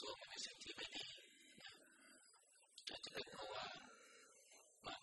ส้วมเป็นสิ่งที่ไม่ดีอาจจะเป็นเพราะว่ามัน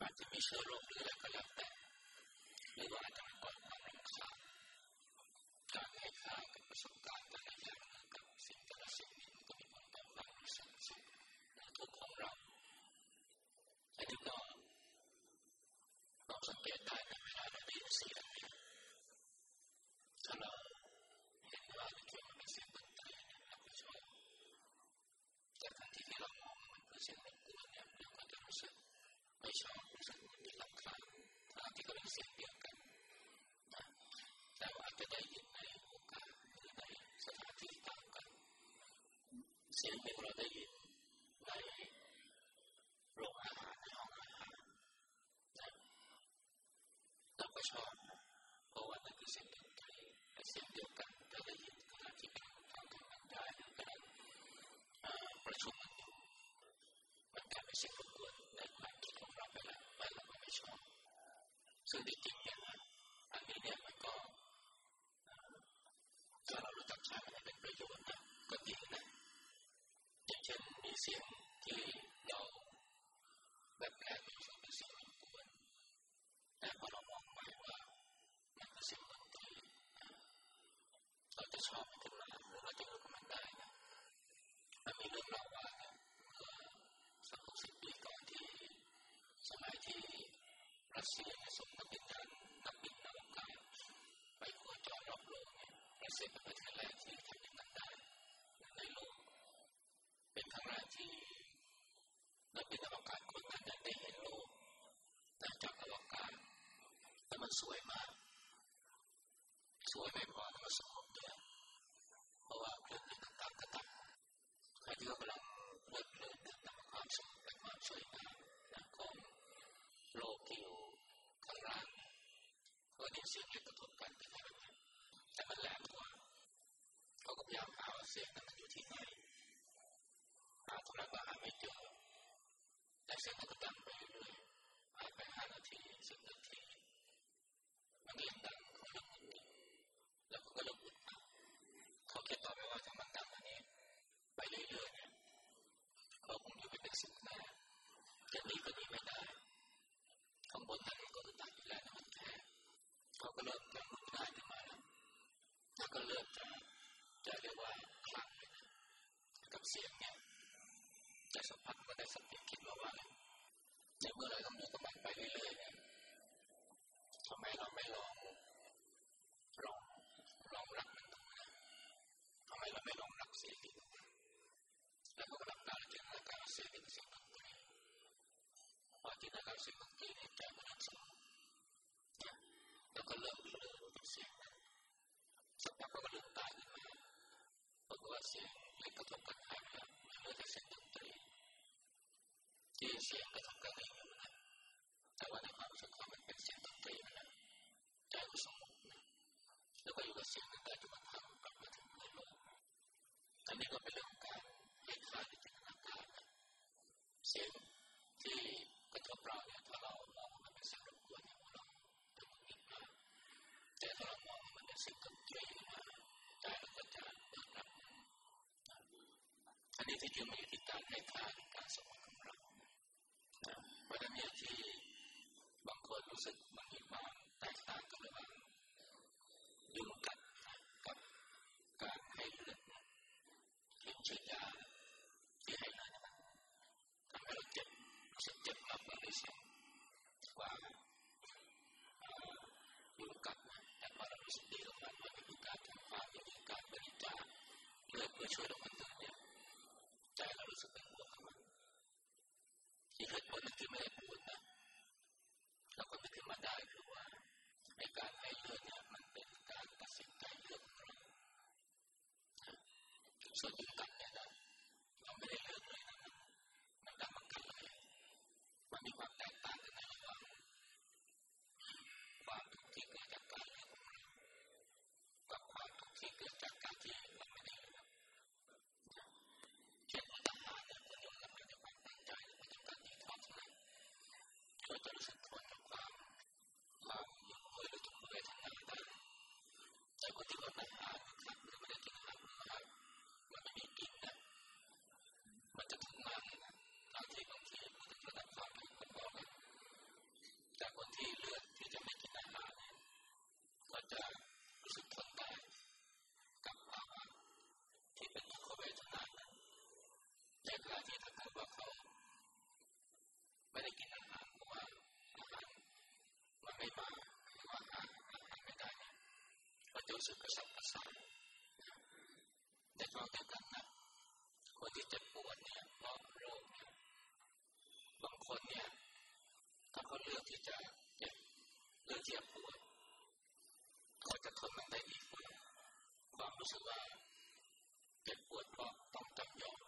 อาจจะมีเชื้อโรคหรืออะไรก็แล้วแต่หรือว่าอาจจะก่อความรำคาญการให้ค่ากับประสบการณ์แต่ละอย่างกับสิ่งแต่ละสิ่งนี้ก็มีผลต่อความรู้สึกทุกของเราอันนี้ก็เราสังเกตได้ในเวลาเราได้ยินเสียงเนี่ยถ้าเราเห็นว่ามันเป็นเสียงดนตรีเนี่ยเราก็ชอบแต่ทันทีที่เรามองมันคือเสียงรบกวนเนี่ยเราก็จะรู้สึกไม่ชอบรู้สึกมีรำคาญทั้งที่ก็เป็นเสียงเดียวกันนะแต่ว่าจะได้ยินในโอกาสหรือในสถานที่ต่างกันเสียงที่เรา ได้ยินในโรงอาหารในห้องอาหารนะเราก็ชอบเพราะว่านั่นคือเสียงดนตรีเสียงเดียวกันเราได้ยินขณะที่เป็นทางกันได้หรือการประชุมกันอยู่มันกลายเป็นเสียงรบกวนในความคิดของเราไปแล้วมันเราก็ไม่ชอบซึ่งจริงๆเนี่ยนะอันนี้เนี่ยมันก็ถ้าเรารู้จักใช้มันเป็นประโยชน์นะก็ดีนะอย่างเช่นมีเสียงที่เราแบบแรกมีเป็นเสียงรบกวนแต่พอเรามองไปว่ามันเป็นเสียงดนตรีเราจะชอบมันขึ้นมาหรือเราจะอยู่กับมันได้นะมันมีเรื่องเล่าว่าเมื่อสักหกสิบปีก่อนที่สมัยที่รัสเซียส่งนักบินนักบินอวกาศไปโคจรรอบโลกเนี่ยรัสเซียเป็นประเทศแรกที่ทำอย่างนั้นได้ในโลกเป็นครั้งแรกที่นักบินอวกาศคนนั้นได้เห็นโลกจากอวกาศ แต่มันสวยมาก สวยไม่พอมันสงบด้วยเพราะว่าเรื่องบินต่างๆก็ต่างใครที่กำลังเลิศเลิศตามความสงบและความสวยงามของโลกที่อยู่ข้างล่างก็ได้เสียงกระทบกันแต่แต่มันแรงกว่าเขาก็พยายามหาเสียงนั้นอยู่ที่ไหนหาเท่าไหร่ก็หาไม่เจอแต่เสียงมันก็ดังไปเรื่อยานไปห้านาทีสิบนาที มันก็ยังดังเขายังมุดติดแล้วก็ยังมุดมาเขาคิดต่อไปว่าถ้ามันดังอันนี้ ไปเรื่อยๆเนี่ยเขาคงอยู่เป็นสิบแน่จะหนีก็หนีไม่ได้ข้างบนนั้นก็คือตัดอยู่แล้วมันแค่เขาก็เริ่มจะมุดง่ายขึ้นมาแล้วแล้วก็เริ่มจะจะเรียกว่าคลั่งกับเสียงเนี่ยแต่สัมผัสก็ได้สติคิดว่าว่า ในเมื่อเราทำอยู่กับมันไปเรื่อยๆเนี่ยทำไมเราไม่ลองลองลองรักมันดูนะทำไมเราไม่ลองรักเสียงแล้วก็รับการจินตนาการเสียงเป็นเสียงดนตรีพอจินตนาการเสียงดนตรีเนี่ยใจมันสงบแล้วก็เริ่มเลื่อนกับเสียงนั้นสักพักก็เริ่มตายขึ้นมาเพราะว่าเสียงเล็กกระทบกันหายไปแล้วมันเหลือแต่เสียงดนตรี ที่เสียงกระทบกันเองนะแต่ว่าในความรู้สึกของมันเป็นเสียงดนตรีนะใจก็สงบนะแล้วก็อยู่กับเสียงนั้นได้จนกระทั่งกลับมาถึงในโลกอันนี้ก็เป็นเรื่องการให้ค่าในจินตนาการนะเสียงที่กระทบเราเนี่ยถ้าเรามองมันเป็นเสียงรบกวนเนี่ยเราจะมุดมากแต่ถ้าเรามองมันเป็นเสียงดนตรีนะใจเราก็จะเปิดรับอันนี้ที่จริงมันอยู่ที่การให้ค่า จะรู้สึกทนได้กับภาวะที่เป็นทุกขเวทนานั้นในเวลที่ถ้าเกิดว่าเขาไม่ได้กินอาหารเพราะว่าอาหารมันไม่มาหรือว่าอาหารไม่ได้ก็จะรู้สึกกระสับกระส่ายแต่ความต่างกันนะคนที่เจ็บปวดเนี่ยเพราะโรคเนี่ยบางคนเนี่ยถ้าเขาเลือกที่จะเจ็บเลือกที่จะปวด เขาจะทนมันได้ดีกว่าความรู้สึกว่าเจ็บปวดเพราะต้องจำยอม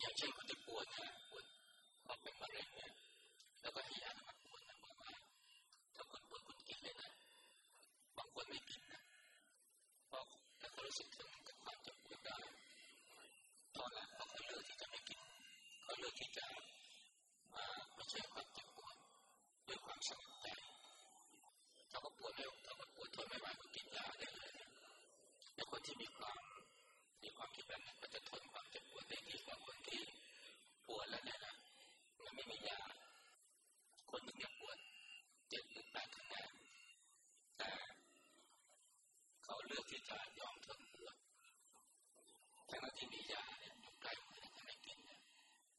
อย่างเช่นคนที่ปวดนี่ยปวดเพราะเป็นมะเร็งเนี่ยแล้วก็ให้ยามาปวดนะบอกว่าถ้าคนปวดคุณกินเลยนะบางคนไม่กินนะเพราะถ้าเขารู้สึกถึงความเจ็บปวดได้ตอนหลังเขาเลือกที่จะไม่กินเขาเลือกที่จะมาไม่ใช่ความเจ็บปวดด้วยความสมัครใจถ้าเขาปวดไม่ถ้าเขาปว ทนไม่ไหวก็กินยาได้เลยแต่คนที่มีความมีความคิดแบบนั้นก็จะทนความเจ็บปวดได้ดีกว่าคนที่ปวดแล้วเนี่ยนะมันไม่มียาคนหนึ่งเนี่ยปวดเจ็บหรือแปดคะแนนแต่เขาเลือกที่จะยอมทนปวดทั้งที่มียาเนี่ยอยู่ใกล้มือไม่กินเนี่ย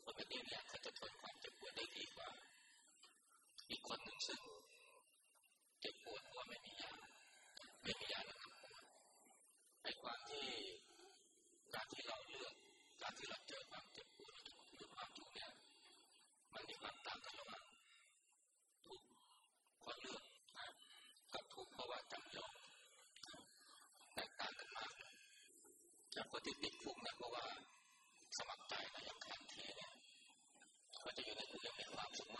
คนแบบนี้เนี่ยเขาจะทนความเจ็บปวดได้ดีกว่า อีกคนหนึ่งซึ่งเจ็บปวดเพราะไม่มียา ไม่มียาแล้วก็ปวดในความที่การที่เราเลือกการที่เราเจอความเจ็บปวดหรือความทุกข์เนี่ยมันมีความต่างกันระหว่างทุกข์เพราะเลือกนะกับทุกข์เพราะว่าจำยอมแตกต่างกันมากจากคนที่ติดคุกนะเพราะว่าสมัครใจนะอย่างทันทีเนี่ยเขาจะอยู่ในคุกยังมีความสุข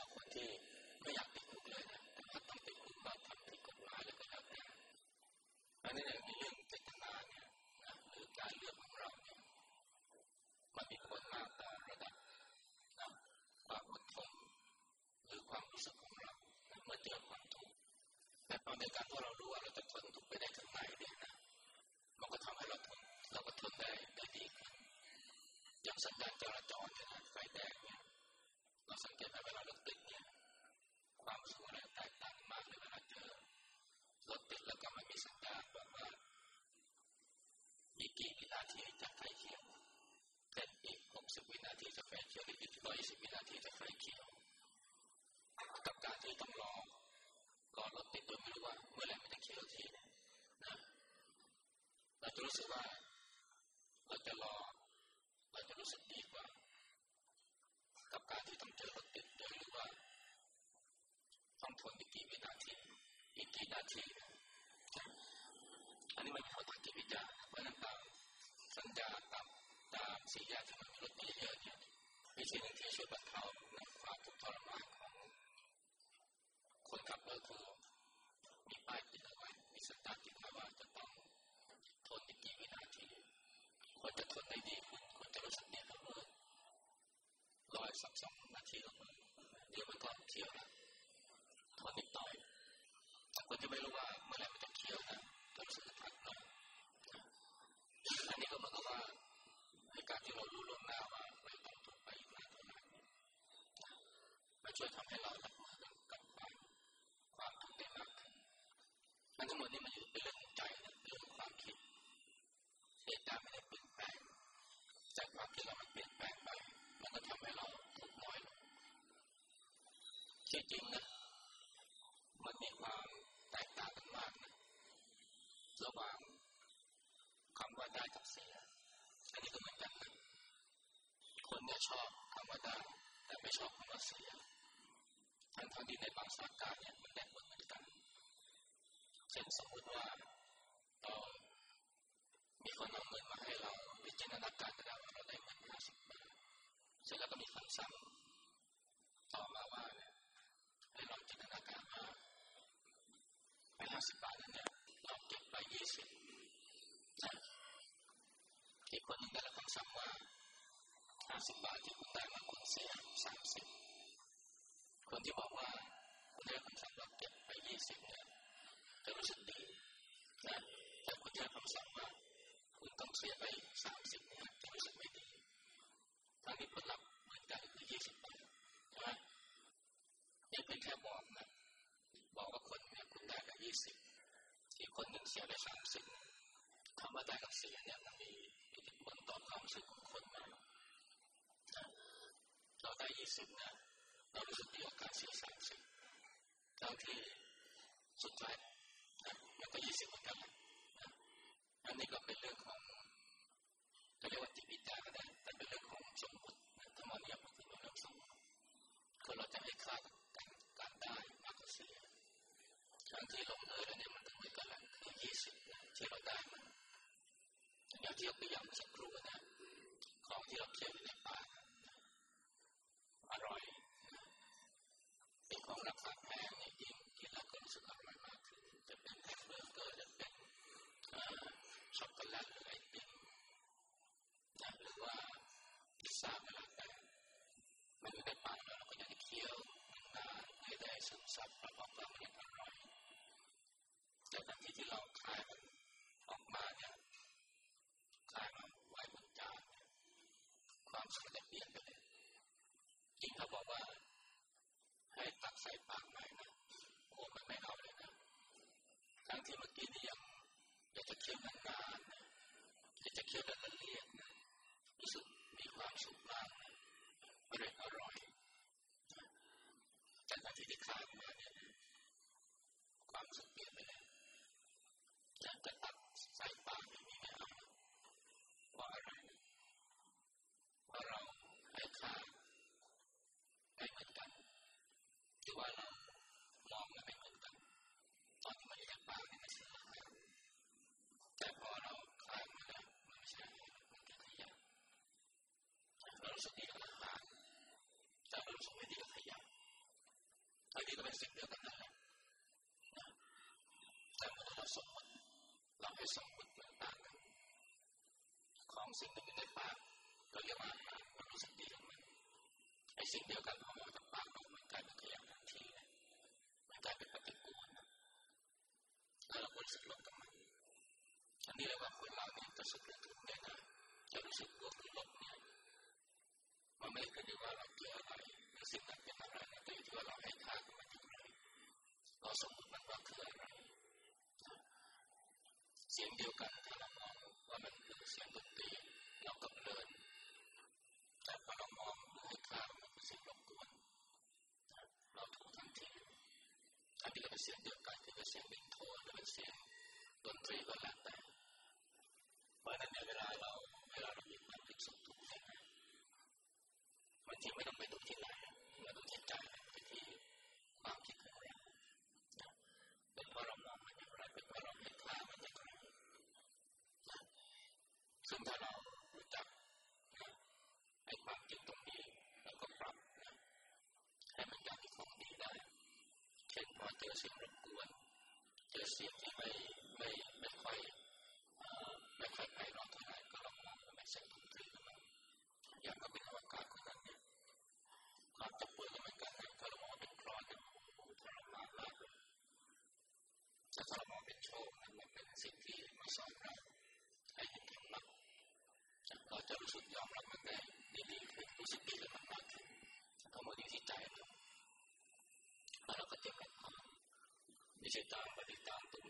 ในการที่เรารู้ว่าเราจะทนทุกข์ไปได้ถึงไหนเนี่ยนะมันก็ทำให้เราทนเราก็ทนได้ได้ดีขึ้นอย่างสัญญาณจราจรเนี่ยนะไฟแดงเนี่ยเราสังเกตไหมเวลารถติดเนี่ยความรู้สึกอะไรแตกต่างมากเลยเวลาเจอรถติดแล้วก็ไมันมีสัญญาณบอกว่าอีกี่วินาทีจะไฟเขียวเป็นอีก60วินาทีจะไฟเขียวหรืออีก120วินาทีจะไฟเขียวกับการที่ต้องรอรอรถติดโดยไม่รู้ว่า เมื่อไหร่มันจะเขียวทีนะเราจะรู้สึกว่าเราจะรอเราจะรู้สึกดีกว่า กับการที่ต้องเจอรถติดโดยรู้ว่าต้องทนอีกกี่วินาทีอีกกี่นาทีอันนี้มันมีผลทางจิตวิจารเพราะนั้นตามสัญญาตามตามสี่แยกที่มันมีรถเยอะๆเนี่ยวิธีหนึ่งที่ช่วยบรรเทาความทุกข์ทรมานของคนขับรถคือมีป้ายติดเอาไว้มีสตาร์ติดเอาไว้จะต้องทนอีกกี่วินาทีควรจะทนได้ดีขึ้นควรจะรู้สึกดีขึ้นเมื่อร้อยสักสองนาทีลงมาเดี๋ยวมันก็เที่ยวแล้วทนอีกต่อยแต่คนที่ไม่รู้ว่าเมื่อไหร่มันจะเที่ยวนะก็รู้สึกพักหน่อยอันนี้ก็เหมือนกับว่าในการที่เรารู้ล่วงหน้าว่าเราต้องถูกไปอีกนานเท่าไหร่มันช่วยทำให้เรารับมือกับความความทุกข์ได้มากขึ้นมันทั้งหมดนี้มันอยู่เป็นเรื่องใจนะเรื่องความคิดเหตุการณ์ไม่ได้เปลี่ยนแปลง แต่ความคิดเราเปลี่ยนแปลงไปมันก็ทำให้เราทุกข์น้อยลงที่จริงนะมันมีความแตกต่างกันมากนะระหว่างคำว่าได้กับเสียอันนี้ก็เหมือนกันนะคนเนี่ยชอบคำว่าได้แต่ไม่ชอบคำว่าเสียทั้งทั้งที่ในบางสถานการณ์เนี่ยมันได้ผลเหมือนกันเช่นสมมติว่าเออ มีคนเอาเงินมาให้เราวิจินตนาการก็ได้ว่าเราได้เงินห้าสิบบาทเสร็จแล้วก็มีคำสั่งต่อมาว่าเนี่ยให้เราจินตนาการว่าไอ้ห้าสิบบาทนั้นเนี่ยเราเก็บไปยี่สิบอีกคนหนึ่งได้รับคำสั่งว่าห้าสิบบาทที่คุณได้มาคุณเสียสามสิบคนที่บอกว่าคุณได้คำสั่งว่าเก็บไปยี่สิบเนี่ยจะรู้สึกดีนะแต่คุณได้คำสั่งว่า คุณต้องเสียไปสามสิบเนี่ยจะรู้สึกไม่ดีทั้งนี้ผลลัพธ์เหมือนกันคือยี่สิบบาทใช่ไหมนี่เป็นแค่บอกนะบอกว่าคนเนี่ยคุณได้ไปยี่สิบอีกคนหนึ่งเสียไปสามสิบคำว่าได้กับเสียเนี่ยมันมีอิทธิพลต่อความรู้สึกของคนมากเราได้ยี่สิบนะเรารู้สึกดีกว่าการเสียสามสิบทั้งที่สุดท้ายนะมันก็ อันนี้ก็เป็นเรื่องของก็เรียกว่าจิตวิจาก็ได้แต่เป็นเรื่องของสมมติธรรมนิยมปฏิบัติเรื่องสมมติคือเราจะให้ค่ากันการได้มากกว่าเสียทั้งที่ลงเอยแล้วเนี่ยมันก็เหมือนกันแหละคือยี่สิบที่เราได้มันอางที่ยกตัวย่างสักครู่นะของที่เราเที่ยวในป่าอร่อยเป็นของราคาแพง ได้ซึมซับแล้วก็มันอร่อยแต่ทันทีที่เราคายมันออกมาเนี่ยคายมันไว้บนจานความสุขจะเปลี่ยนไปเลยจริงเขาบอกว่า ให้ตักใส่ปากใหม่นะโอ้มันไม่เอาเลยนะทั้งที่เมื่อกี้นี่ยังอยากจะเคี้ยวนานๆอยากจะเคี้ยวละเอียดนะรู้สึกมีความสุขมากนะอร่อยอร่อยแต่ทันทีที่ขาดมาเนี่ยความสุขเปลี่ยนไปเลยจะจะตักใส่ปากอย่างนี้ไม่เอาว่าอะไรว่าเราให้ค่าไม่เหมือนกันหรือว่าเรามองมันไม่เหมือนกันตอนที่มันอยู่ในปากนี่มันคืออาหารแต่พอเราคลายมันแล้วมันไม่ใช่มันคือขยะเรารู้สึกดีกับอาหารแต่เรารู้สึกไม่ดีกับขยะอันนี้ก็เป็นสิ่งเดียวกันนั่นแหละแต่เมื่อเราสมมติเราให้ สมมติมันต่างของสิ่งหนึ่งในปากเราเรียกว่าอาหารมันรู้สึกดีของมันไอ้สิ่งเดียวกันพอมาจากปากเรามันกลายเป็นขยะทันทีมันกลายเป็นปฏิกูลแล้วเราควรสึกลบกับมันอันนี้เรียกว่าคนเราเนี่ยจะสึกเรื่องทุกข์ได้นะจะรู้สึกบวกหรือลบเนี่ยมันไม่ได้ขึ้นอยู่ว่าเราเจออะไรหรือสิ่งนั้นเป็นอะไรนะแต่อยู่ที่ว่าเราให้ค่ากับมันอย่างไรเราสมมติมันว่าคืออะไรเสียงเดียวกันถ้าเรามองว่ามันคือเสียงดนตรีเราก็เพลินแต่พอเรามองหรือให้ค่ามันเป็นเสียงรบกวนเราถูกทันทีอันนี้ก็เป็นเสียงเดียวกันคือเป็นเสียงบินโทนหรือเป็นเสียงดนตรีก็แล้วแต่เพราะนั้นเนี่ยเวลาเราเวลาเรามีความคิดสุขทุกข์เนี่ยบางทีไม่ต้องไปดูที่ไหนมาดูที่ใจไปที่ความคิดของเราเป็นเพราะเรามองมันอย่างไรเป็นเพราะเราเห็นค่ามันอย่างไร ซึ่งถ้าเรารู้จักนะไอ้ความคิดตรงนี้แล้วก็ปรับนะให้มันกลายเป็นของดีได้ เช่นพอเจอเสียงรบกวน เจอเสียงที่ไม่ไม่ไม่ค่อยไม่ค่อยไพเราะเท่าไหร่ก็ลองมองว่าเป็นเสียงดนตรีขึ้นมาอย่างก็เป็นอวกาศคนนั้นเนี่ยความจะป่วยก็เหมือนกันนะถ้าเรามองเป็นคลอนเนี่ยทรมานมากเลยแต่ถ้าเรามองเป็นโชคนั้นมันเป็นสิ่งที่มาสอนเราให้เห็น เราจะรู้สึกยอมรับมันได้ดีขึ้นรู้สึกดีกับมันมากขึ้นทั้งหมดอยู่ที่ใจเราแล้วเราก็จะเป็นความนิชตามปฏิตามตัว